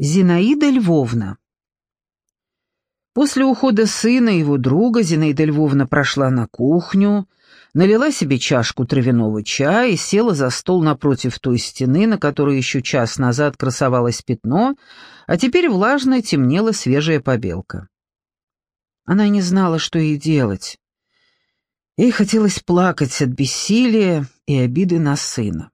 Зинаида Львовна. После ухода сына и его друга Зинаида Львовна прошла на кухню, налила себе чашку травяного чая и села за стол напротив той стены, на которой еще час назад красовалось пятно, а теперь влажно темнела свежая побелка. Она не знала, что ей делать. Ей хотелось плакать от бессилия и обиды на сына.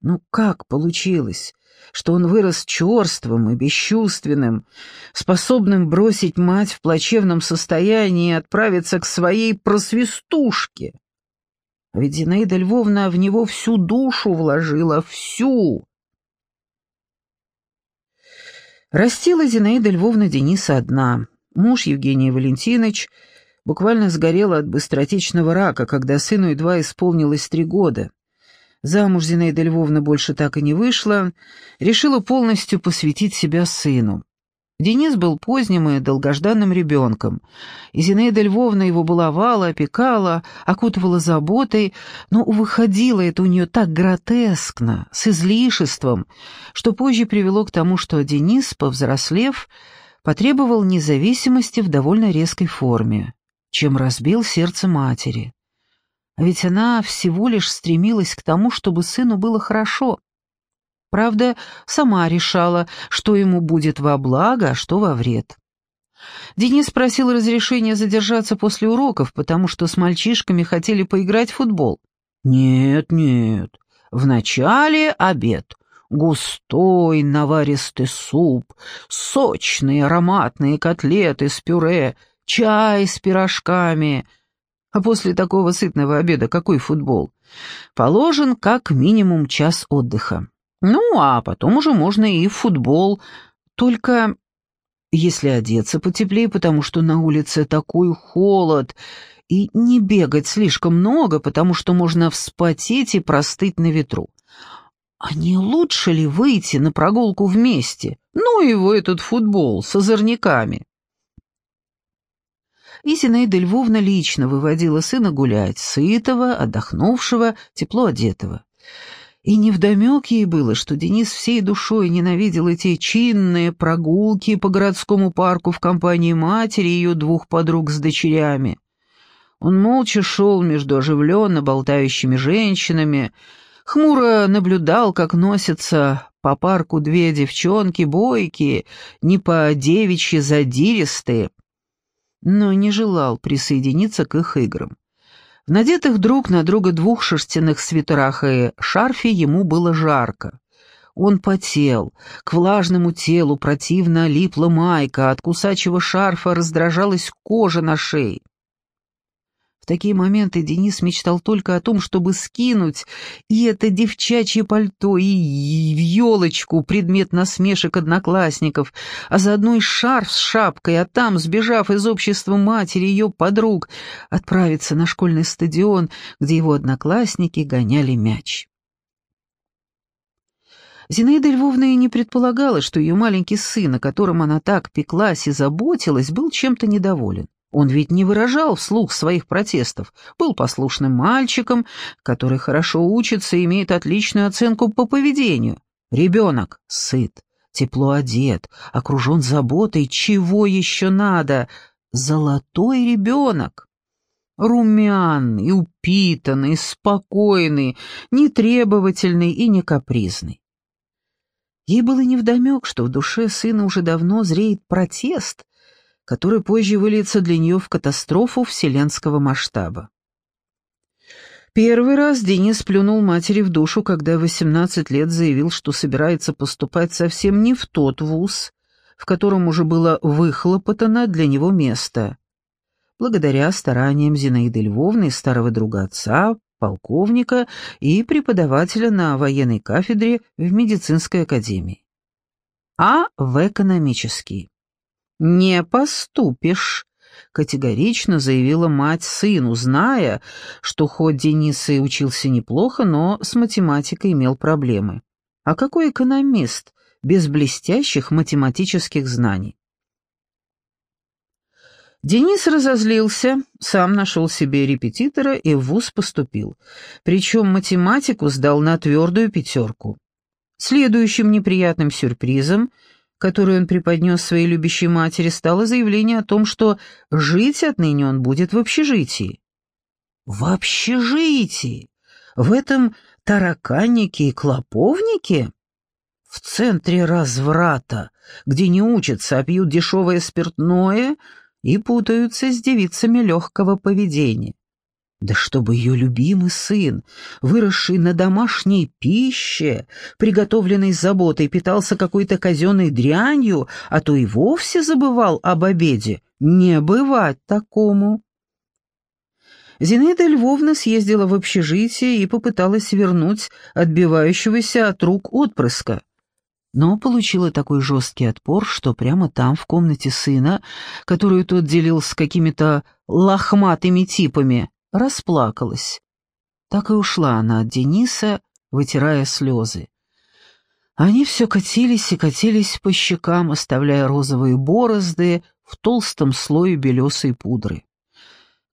Ну как получилось, что он вырос черствым и бесчувственным, способным бросить мать в плачевном состоянии и отправиться к своей просвистушке? А ведь Зинаида Львовна в него всю душу вложила, всю. Растила Зинаида Львовна Дениса одна. Муж Евгений Валентинович буквально сгорел от быстротечного рака, когда сыну едва исполнилось три года. Замуж Зинаида Львовна больше так и не вышла, решила полностью посвятить себя сыну. Денис был поздним и долгожданным ребенком, и Зинаида Львовна его баловала, опекала, окутывала заботой, но выходило это у нее так гротескно, с излишеством, что позже привело к тому, что Денис, повзрослев, потребовал независимости в довольно резкой форме, чем разбил сердце матери. Ведь она всего лишь стремилась к тому, чтобы сыну было хорошо. Правда, сама решала, что ему будет во благо, а что во вред. Денис просил разрешения задержаться после уроков, потому что с мальчишками хотели поиграть в футбол. «Нет, нет, вначале обед. Густой наваристый суп, сочные ароматные котлеты с пюре, чай с пирожками — а после такого сытного обеда какой футбол? Положен как минимум час отдыха. Ну, а потом уже можно и в футбол. Только если одеться потеплее, потому что на улице такой холод, и не бегать слишком много, потому что можно вспотеть и простыть на ветру. А не лучше ли выйти на прогулку вместе? Ну, его этот футбол с озорниками и Зинаида Львовна лично выводила сына гулять, сытого, отдохнувшего, тепло одетого. И невдомек ей было, что Денис всей душой ненавидел эти чинные прогулки по городскому парку в компании матери и ее двух подруг с дочерями. Он молча шел между оживленно болтающими женщинами, хмуро наблюдал, как носятся по парку две девчонки бойкие, не по девичьи задиристые, но не желал присоединиться к их играм. В надетых друг на друга двух шерстяных свитерах и шарфе ему было жарко. Он потел, к влажному телу противно липла майка, от кусачего шарфа раздражалась кожа на шее. В такие моменты Денис мечтал только о том, чтобы скинуть и это девчачье пальто, и елочку, предмет насмешек одноклассников, а заодно и шарф с шапкой, а там, сбежав из общества матери и ее подруг, отправиться на школьный стадион, где его одноклассники гоняли мяч. Зинаида Львовна и не предполагала, что ее маленький сын, о котором она так пеклась и заботилась, был чем-то недоволен. Он ведь не выражал вслух своих протестов, был послушным мальчиком, который хорошо учится и имеет отличную оценку по поведению. Ребенок сыт, тепло одет, окружен заботой, чего еще надо? Золотой ребенок. Румяный, упитанный, спокойный, нетребовательный и не капризный. Ей было невдомек, что в душе сына уже давно зреет протест, который позже выльется для нее в катастрофу вселенского масштаба. Первый раз Денис плюнул матери в душу, когда в 18 лет заявил, что собирается поступать совсем не в тот вуз, в котором уже было выхлопотано для него место. Благодаря стараниям Зинаиды Львовны старого друга отца, полковника и преподавателя на военной кафедре в медицинской академии. А в экономический. «Не поступишь», — категорично заявила мать сыну, зная, что хоть Денис и учился неплохо, но с математикой имел проблемы. А какой экономист без блестящих математических знаний? Денис разозлился, сам нашел себе репетитора и в вуз поступил. Причем математику сдал на твердую пятерку. Следующим неприятным сюрпризом которую он преподнес своей любящей матери, стало заявление о том, что жить отныне он будет в общежитии. В общежитии? В этом тараканнике и клоповнике? В центре разврата, где не учатся, а пьют дешевое спиртное и путаются с девицами легкого поведения. Да чтобы ее любимый сын, выросший на домашней пище, приготовленной заботой, питался какой-то казенной дрянью, а то и вовсе забывал об обеде. Не бывать такому. Зинаида Львовна съездила в общежитие и попыталась вернуть отбивающегося от рук отпрыска. Но получила такой жесткий отпор, что прямо там, в комнате сына, которую тот делил с какими-то лохматыми типами, расплакалась. Так и ушла она от Дениса, вытирая слезы. Они все катились и катились по щекам, оставляя розовые борозды в толстом слое белесой пудры.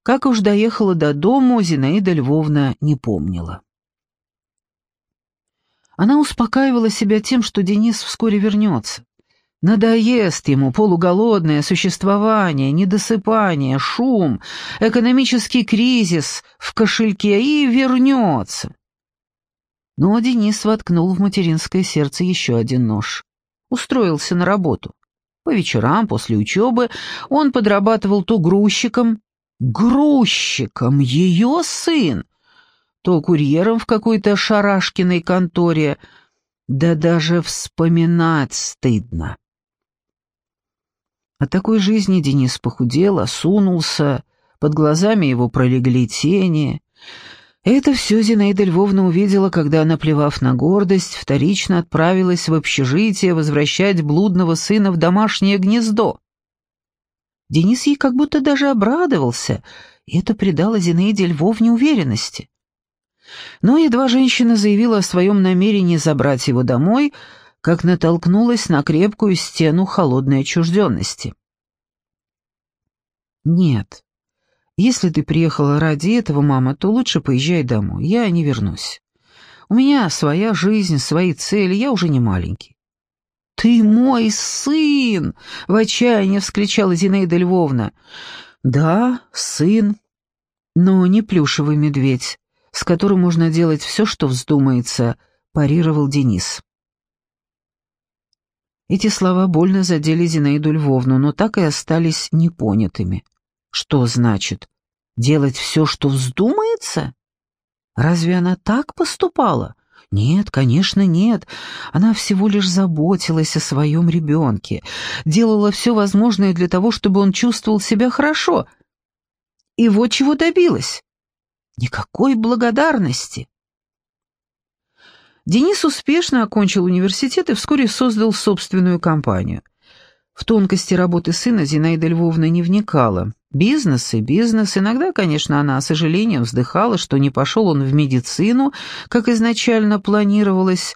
Как уж доехала до дому, Зинаида Львовна не помнила. Она успокаивала себя тем, что Денис вскоре вернется. Надоест ему полуголодное существование, недосыпание, шум, экономический кризис в кошельке и вернется. Но Денис воткнул в материнское сердце еще один нож. Устроился на работу. По вечерам, после учебы, он подрабатывал то грузчиком, грузчиком, ее сын, то курьером в какой-то шарашкиной конторе, да даже вспоминать стыдно. От такой жизни Денис похудел, осунулся, под глазами его пролегли тени. Это все Зинаида Львовна увидела, когда, наплевав на гордость, вторично отправилась в общежитие возвращать блудного сына в домашнее гнездо. Денис ей как будто даже обрадовался, и это придало Зинаиде Львовне уверенности. Но едва женщина заявила о своем намерении забрать его домой, как натолкнулась на крепкую стену холодной отчужденности. «Нет. Если ты приехала ради этого, мама, то лучше поезжай домой, я не вернусь. У меня своя жизнь, свои цели, я уже не маленький». «Ты мой сын!» — в отчаянии вскричала Зинаида Львовна. «Да, сын, но не плюшевый медведь, с которым можно делать все, что вздумается», — парировал Денис. Эти слова больно задели Зинаиду Львовну, но так и остались непонятыми. Что значит? Делать все, что вздумается? Разве она так поступала? Нет, конечно, нет. Она всего лишь заботилась о своем ребенке, делала все возможное для того, чтобы он чувствовал себя хорошо. И вот чего добилась. Никакой благодарности. Денис успешно окончил университет и вскоре создал собственную компанию. В тонкости работы сына Зинаида Львовна не вникала. Бизнес и бизнес. Иногда, конечно, она, сожалением, вздыхала, что не пошел он в медицину, как изначально планировалось.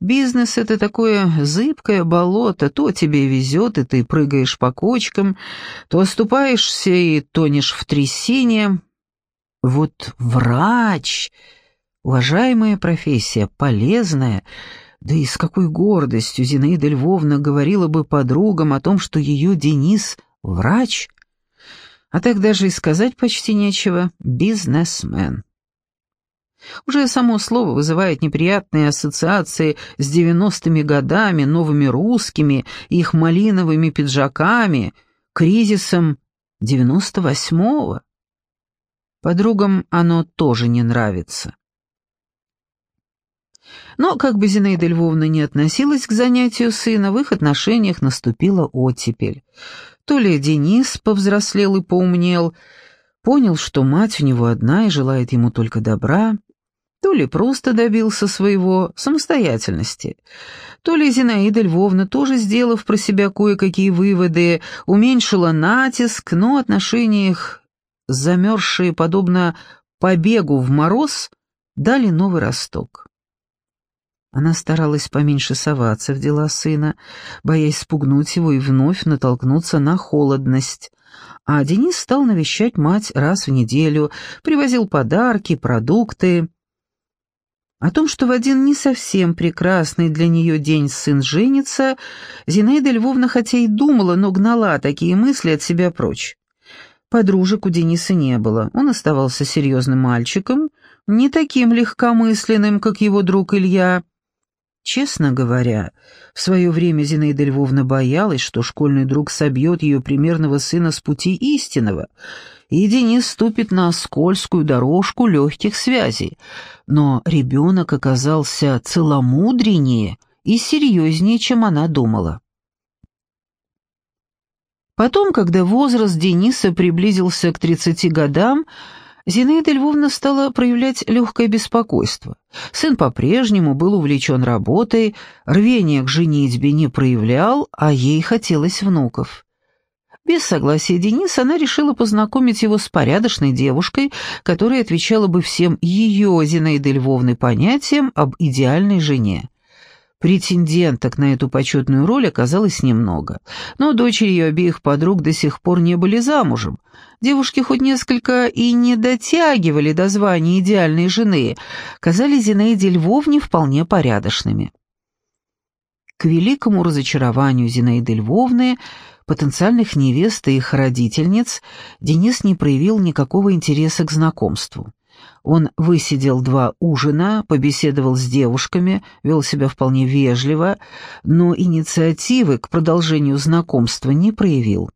Бизнес — это такое зыбкое болото. То тебе везет, и ты прыгаешь по кочкам, то оступаешься и тонешь в трясине. Вот врач Уважаемая профессия, полезная, да и с какой гордостью Зинаида Львовна говорила бы подругам о том, что ее Денис — врач, а так даже и сказать почти нечего — бизнесмен. Уже само слово вызывает неприятные ассоциации с девяностыми годами, новыми русскими, их малиновыми пиджаками, кризисом девяносто восьмого. Подругам оно тоже не нравится. Но, как бы Зинаида Львовна не относилась к занятию сына, в их отношениях наступила оттепель. То ли Денис повзрослел и поумнел, понял, что мать у него одна и желает ему только добра, то ли просто добился своего самостоятельности, то ли Зинаида Львовна, тоже сделав про себя кое-какие выводы, уменьшила натиск, но отношения их, замерзшие подобно побегу в мороз, дали новый росток. Она старалась поменьше соваться в дела сына, боясь спугнуть его и вновь натолкнуться на холодность. А Денис стал навещать мать раз в неделю, привозил подарки, продукты. О том, что в один не совсем прекрасный для нее день сын женится, Зинаида Львовна хотя и думала, но гнала такие мысли от себя прочь. Подружек у Дениса не было, он оставался серьезным мальчиком, не таким легкомысленным, как его друг Илья. Честно говоря, в свое время Зинаида Львовна боялась, что школьный друг собьет ее примерного сына с пути истинного, и Денис ступит на скользкую дорожку легких связей. Но ребенок оказался целомудреннее и серьезнее, чем она думала. Потом, когда возраст Дениса приблизился к 30 годам, Зинаида Львовна стала проявлять легкое беспокойство. Сын по-прежнему был увлечен работой, рвения к женитьбе не проявлял, а ей хотелось внуков. Без согласия Дениса она решила познакомить его с порядочной девушкой, которая отвечала бы всем ее, Зинаиды Львовны, понятиям об идеальной жене. Претенденток на эту почетную роль оказалось немного, но дочери ее обеих подруг до сих пор не были замужем. Девушки хоть несколько и не дотягивали до звания идеальной жены, казались Зинаиде Львовне вполне порядочными. К великому разочарованию Зинаиды Львовны, потенциальных невест и их родительниц, Денис не проявил никакого интереса к знакомству. Он высидел два ужина, побеседовал с девушками, вел себя вполне вежливо, но инициативы к продолжению знакомства не проявил.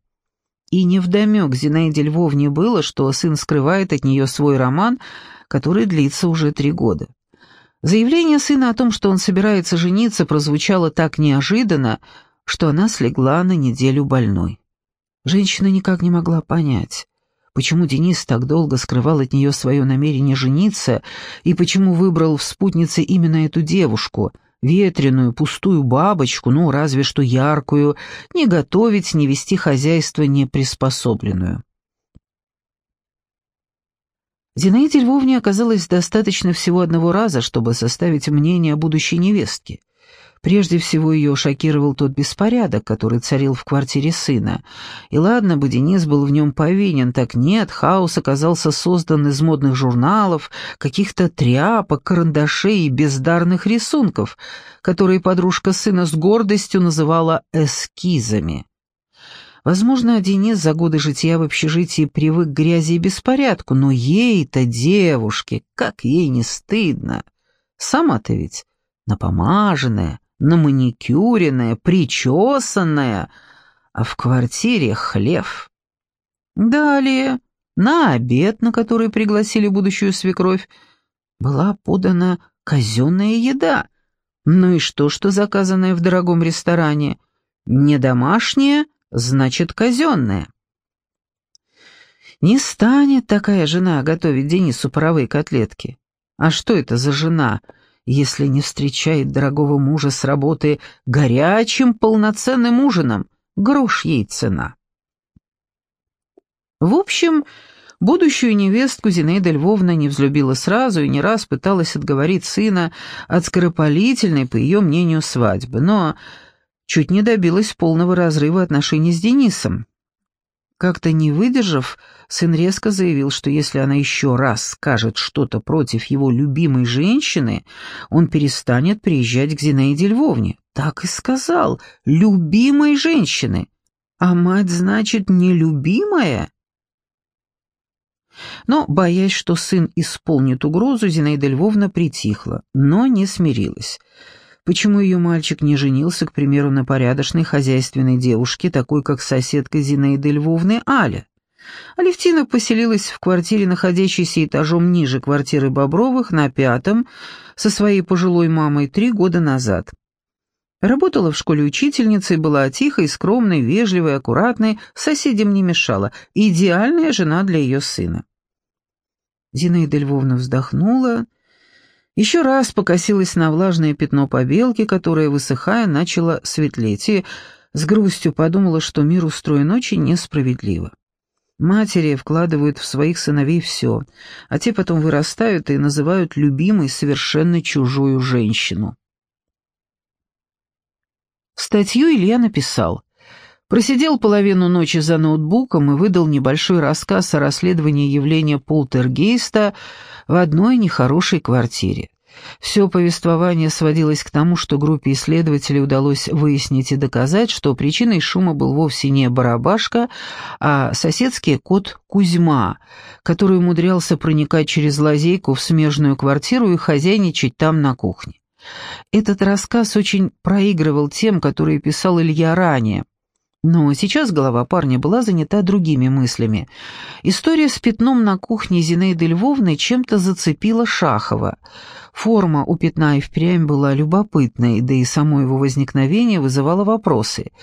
И невдомек Зинаиде Львовне было, что сын скрывает от нее свой роман, который длится уже три года. Заявление сына о том, что он собирается жениться, прозвучало так неожиданно, что она слегла на неделю больной. Женщина никак не могла понять, почему Денис так долго скрывал от нее свое намерение жениться и почему выбрал в спутнице именно эту девушку, ветреную, пустую бабочку, ну, разве что яркую, не готовить, не вести хозяйство неприспособленную. Зинаиде Львовне оказалось достаточно всего одного раза, чтобы составить мнение о будущей невестке — Прежде всего ее шокировал тот беспорядок, который царил в квартире сына. И ладно бы Денис был в нем повинен, так нет, хаос оказался создан из модных журналов, каких-то тряпок, карандашей и бездарных рисунков, которые подружка сына с гордостью называла «эскизами». Возможно, Денис за годы жития в общежитии привык к грязи и беспорядку, но ей-то, девушке, как ей не стыдно. Сама-то ведь напомаженная, наманикюренная, причесанная, а в квартире хлев. Далее, на обед, на который пригласили будущую свекровь, была подана казенная еда. Ну и что, что заказанное в дорогом ресторане? Не домашнее, значит казенное. Не станет такая жена готовить Денису паровые котлетки. А что это за жена, если не встречает дорогого мужа с работы горячим полноценным ужином, грош ей цена. В общем, будущую невестку Зинаида Львовна не взлюбила сразу и не раз пыталась отговорить сына от скоропалительной, по ее мнению, свадьбы, но чуть не добилась полного разрыва отношений с Денисом. Как-то не выдержав, сын резко заявил, что если она еще раз скажет что-то против его любимой женщины, он перестанет приезжать к Зинаиде Львовне. Так и сказал, любимой женщины. А мать, значит, нелюбимая? Но, боясь, что сын исполнит угрозу, Зинаида Львовна притихла, но не смирилась. Почему ее мальчик не женился, к примеру, на порядочной хозяйственной девушке, такой как соседка Зинаиды Львовны Аля? Алевтина поселилась в квартире, находящейся этажом ниже квартиры Бобровых, на пятом, со своей пожилой мамой три года назад. Работала в школе учительницей, была тихой, скромной, вежливой, аккуратной, соседям не мешала. Идеальная жена для ее сына. Зинаида Львовна вздохнула еще раз покосилась на влажное пятно побелки, которое, высыхая, начало светлеть, и с грустью подумала, что мир устроен очень несправедливо. Матери вкладывают в своих сыновей все, а те потом вырастают и называют любимой совершенно чужую женщину. Статью Илья написал. Просидел половину ночи за ноутбуком и выдал небольшой рассказ о расследовании явления полтергейста в одной нехорошей квартире. Все повествование сводилось к тому, что группе исследователей удалось выяснить и доказать, что причиной шума был вовсе не барабашка, а соседский кот Кузьма, который умудрялся проникать через лазейку в смежную квартиру и хозяйничать там на кухне. Этот рассказ очень проигрывал тем, которые писал Илья ранее. Но сейчас голова парня была занята другими мыслями. История с пятном на кухне Зинаиды Львовны чем-то зацепила Шахова. Форма у пятна и впрямь была любопытной, да и само его возникновение вызывало вопросы.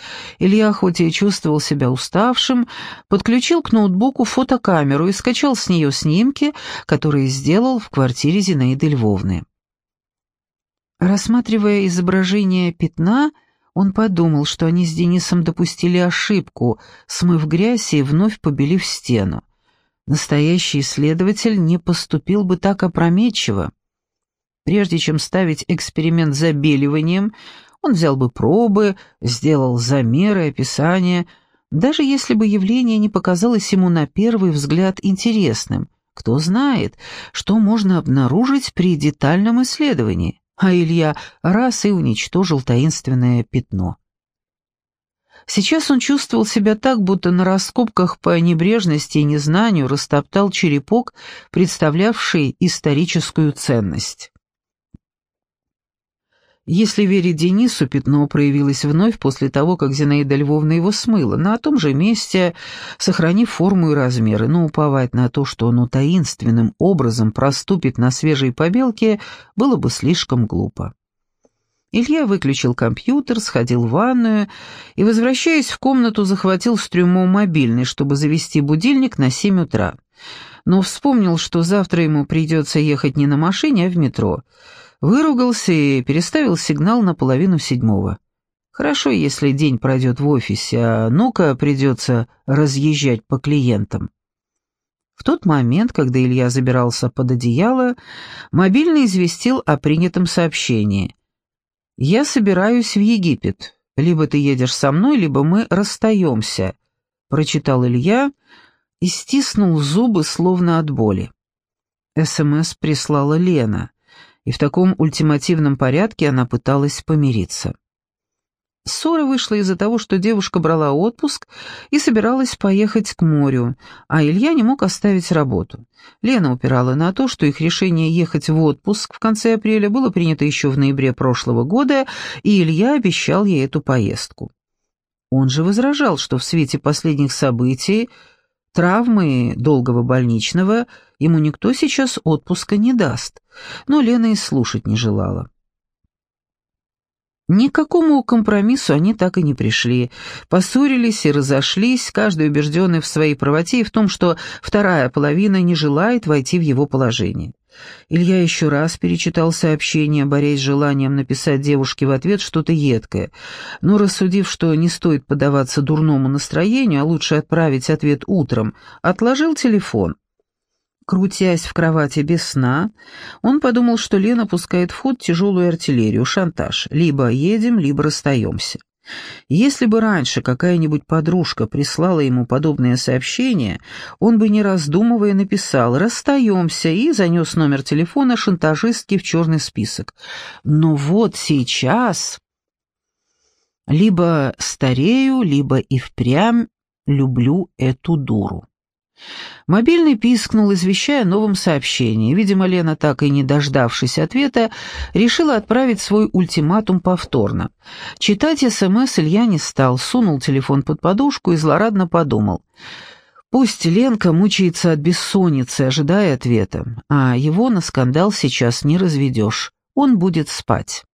Илья, хоть и чувствовал себя уставшим, подключил к ноутбуку фотокамеру и скачал с нее снимки, которые сделал в квартире Зинаиды Львовны. Рассматривая изображение пятна, он подумал, что они с Денисом допустили ошибку, смыв грязь и вновь побелив стену. Настоящий исследователь не поступил бы так опрометчиво. Прежде чем ставить эксперимент забеливанием, он взял бы пробы, сделал замеры, описания, даже если бы явление не показалось ему на первый взгляд интересным. Кто знает, что можно обнаружить при детальном исследовании а Илья раз и уничтожил таинственное пятно. Сейчас он чувствовал себя так, будто на раскопках по небрежности и незнанию растоптал черепок, представлявший историческую ценность. Если верить Денису, пятно проявилось вновь после того, как Зинаида Львовна его смыла, на том же месте, сохранив форму и размеры, но уповать на то, что оно таинственным образом проступит на свежей побелке, было бы слишком глупо. Илья выключил компьютер, сходил в ванную и, возвращаясь в комнату, захватил с трюмо мобильный, чтобы завести будильник на семь утра. Но вспомнил, что завтра ему придется ехать не на машине, а в метро — Выругался и переставил сигнал на половину седьмого. Хорошо, если день пройдет в офисе, а ну-ка придется разъезжать по клиентам. В тот момент, когда Илья забирался под одеяло, мобильный известил о принятом сообщении. «Я собираюсь в Египет. Либо ты едешь со мной, либо мы расстаемся», — прочитал Илья и стиснул зубы, словно от боли. СМС прислала Лена и в таком ультимативном порядке она пыталась помириться. Ссора вышла из-за того, что девушка брала отпуск и собиралась поехать к морю, а Илья не мог оставить работу. Лена упирала на то, что их решение ехать в отпуск в конце апреля было принято еще в ноябре прошлого года, и Илья обещал ей эту поездку. Он же возражал, что в свете последних событий, травмы долгого больничного, ему никто сейчас отпуска не даст но Лена и слушать не желала. Ни к какому компромиссу они так и не пришли. Поссорились и разошлись, каждый убежденный в своей правоте и в том, что вторая половина не желает войти в его положение. Илья еще раз перечитал сообщение, борясь с желанием написать девушке в ответ что-то едкое, но рассудив, что не стоит поддаваться дурному настроению, а лучше отправить ответ утром, отложил телефон. Крутясь в кровати без сна, он подумал, что Лена пускает в ход тяжелую артиллерию, шантаж. Либо едем, либо расстаемся. Если бы раньше какая-нибудь подружка прислала ему подобное сообщение, он бы, не раздумывая, написал «расстаемся» и занес номер телефона шантажистки в черный список. Но вот сейчас... Либо старею, либо и впрямь люблю эту дуру. Мобильный пискнул, извещая о новом сообщении. Видимо, Лена, так и не дождавшись ответа, решила отправить свой ультиматум повторно. Читать СМС Илья не стал, сунул телефон под подушку и злорадно подумал. Пусть Ленка мучается от бессонницы, ожидая ответа, а его на скандал сейчас не разведешь. Он будет спать.